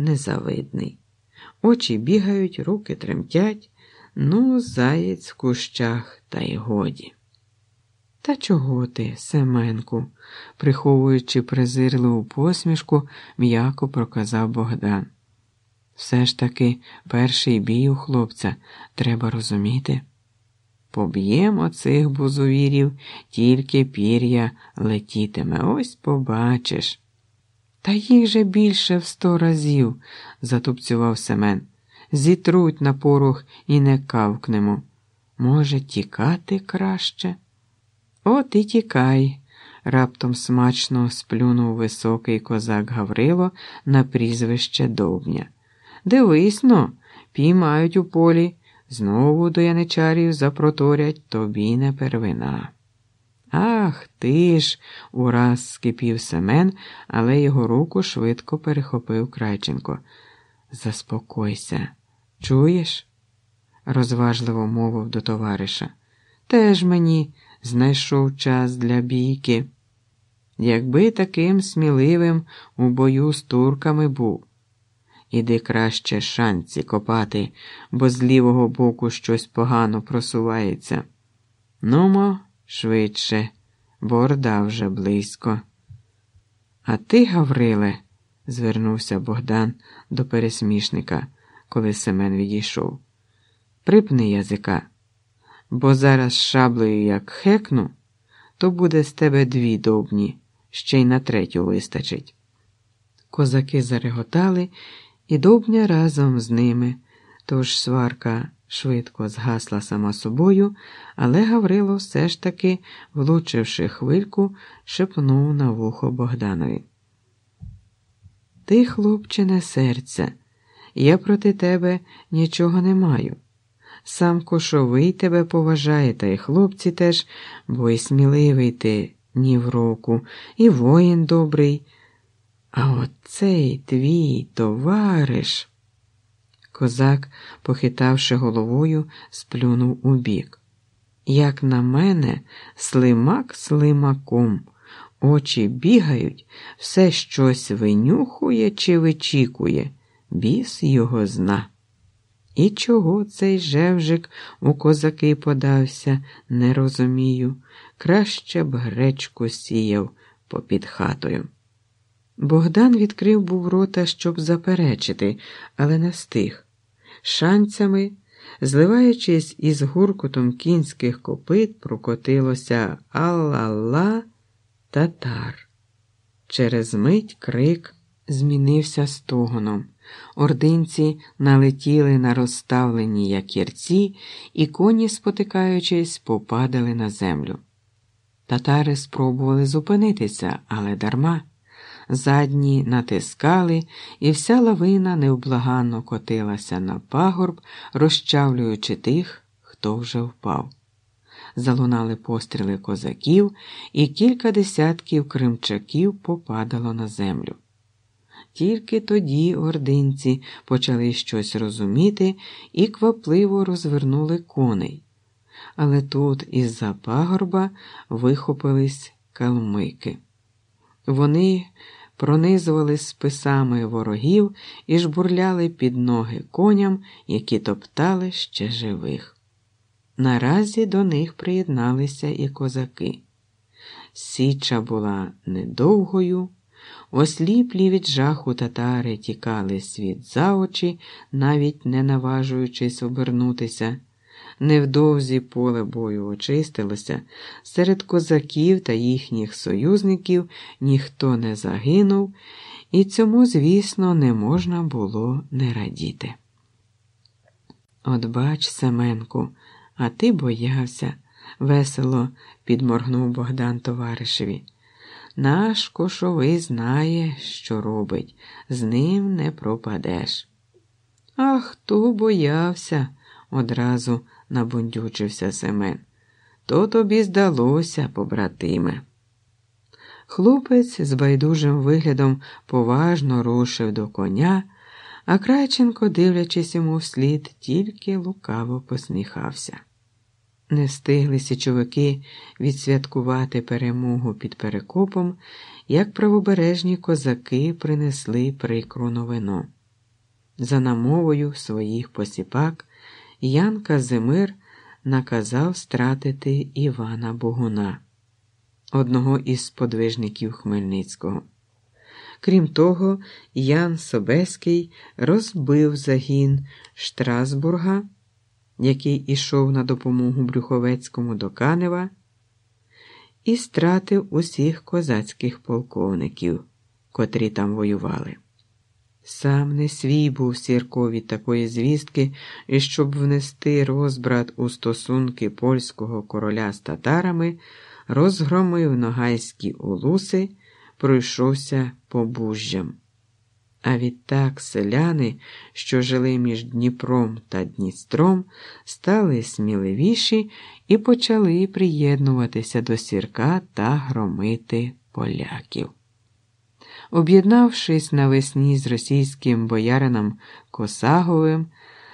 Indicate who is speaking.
Speaker 1: незавидний. Очі бігають, руки тремтять, ну, заєць в кущах, та й годі. Та чого ти, Семенку, приховуючи презирливу посмішку, м'яко проказав Богдан. Все ж таки перший бій у хлопця треба розуміти. Поб'ємо цих бузовірів, тільки пір'я летітиме, ось побачиш. Та їх же більше в сто разів, затупцював Семен. Зітруть на порох і не кавкнемо. Може, тікати краще? От і тікай, раптом смачно сплюнув високий козак Гаврило на прізвище Довбня. Дивись но, піймають у полі, знову до яничарів запроторять тобі не первина. Ах ти ж, ураз скипів Семен, але його руку швидко перехопив Крайченко. Заспокойся, чуєш? розважливо мовив до товариша. Теж мені знайшов час для бійки. Якби таким сміливим у бою з турками був. Іди краще шанці копати, бо з лівого боку щось погано просувається. Нумо, швидше, борда вже близько. А ти, Гавриле, звернувся Богдан до пересмішника, коли Семен відійшов. Припни язика, бо зараз шаблею як хекну, то буде з тебе дві довбні, ще й на третю вистачить. Козаки зареготали і довбня разом з ними, тож сварка швидко згасла сама собою, але Гаврило все ж таки, влучивши хвильку, шепнув на вухо Богданові. Ти, хлопчине, серця, я проти тебе нічого не маю. Сам кошовий тебе поважає, та й хлопці теж, бо й сміливий ти ні в року, і воїн добрий. А от цей твій товариш. Козак, похитавши головою, сплюнув у бік. Як на мене, слимак слимаком, очі бігають, все щось винюхує чи вичікує, біс його зна. І чого цей жевжик у козаки подався, не розумію. Краще б гречку сіяв попід хатою. Богдан відкрив був рота, щоб заперечити, але не встиг. Шанцями, зливаючись із гуркутом кінських копит, прокотилося Алла-ла татар. Через мить крик змінився стогоном. Ординці налетіли на розставлені якірці, і коні, спотикаючись, попадали на землю. Татари спробували зупинитися, але дарма. Задні натискали, і вся лавина невблаганно котилася на пагорб, розчавлюючи тих, хто вже впав. Залунали постріли козаків, і кілька десятків кримчаків попадало на землю. Тільки тоді ординці почали щось розуміти і квапливо розвернули коней. Але тут із-за пагорба вихопились калмики. Вони пронизували списами ворогів і жбурляли під ноги коням, які топтали ще живих. Наразі до них приєдналися і козаки. Січа була недовгою. Осліплі від жаху татари тікали світ за очі, навіть не наважуючись обернутися. Невдовзі поле бою очистилося, серед козаків та їхніх союзників ніхто не загинув, і цьому, звісно, не можна було не радіти. От бач, Семенку, а ти боявся, весело підморгнув Богдан товаришеві. Наш кошовий знає, що робить, з ним не пропадеш. А хто боявся? одразу набундючився Семен. То тобі здалося, побратиме. Хлопець з байдужим виглядом поважно рушив до коня, а Крайченко, дивлячись йому вслід, тільки лукаво посміхався. Не встигли січовики відсвяткувати перемогу під перекопом, як правобережні козаки принесли прикру новину. За намовою своїх посіпак Ян Казимир наказав стратити Івана Богуна, одного із сподвижників Хмельницького. Крім того, Ян Собеський розбив загін Штрасбурга, який ішов на допомогу Брюховецькому до Канева, і стратив усіх козацьких полковників, котрі там воювали. Сам не свій був Сірко від такої звістки, і щоб внести розбрат у стосунки польського короля з татарами, розгромив ногайські улуси, пройшовся побужжям. А відтак селяни, що жили між Дніпром та Дністром, стали сміливіші і почали приєднуватися до сірка та громити поляків. Об'єднавшись навесні з російським боярином Косаговим,